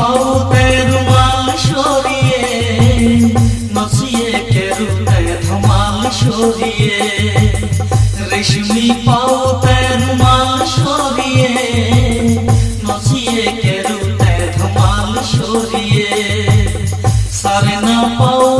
পৌতের মাল সরিয়ে নচিয়ে কেরুতে ধমাল সরিয়ে। রেশমি পৌতের মাল সরিয়ে নচিয়ে সারে না পৌ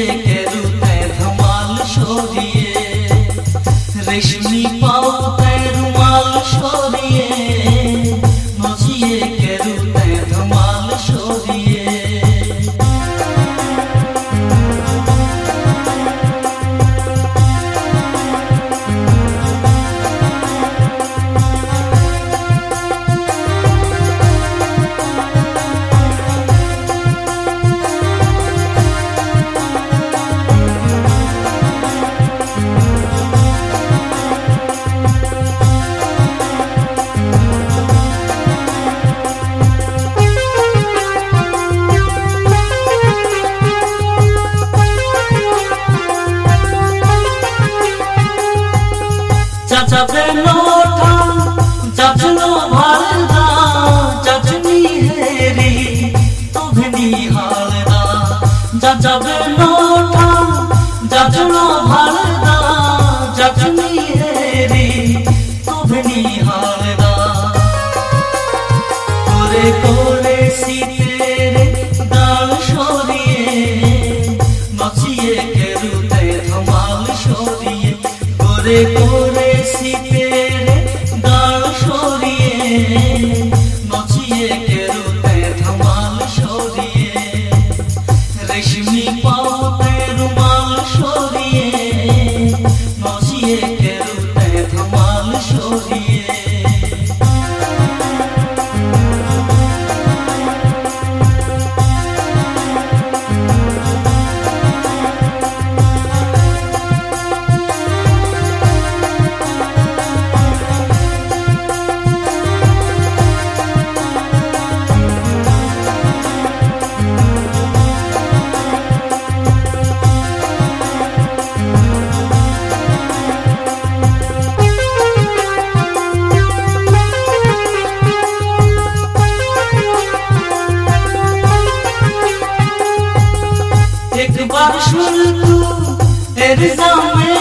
yeah. जब नो था जब नो भा कोरे सीते बारिशुल तू तो तेरे सामने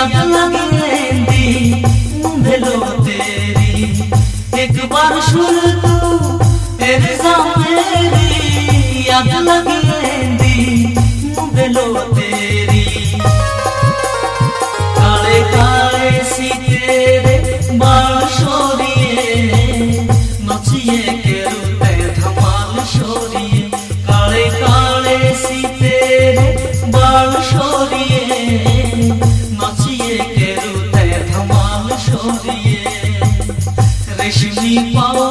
अब लगेंदी भेलो तेरी। एक बारिशुल तू तो गुजिए रेशमी पाओ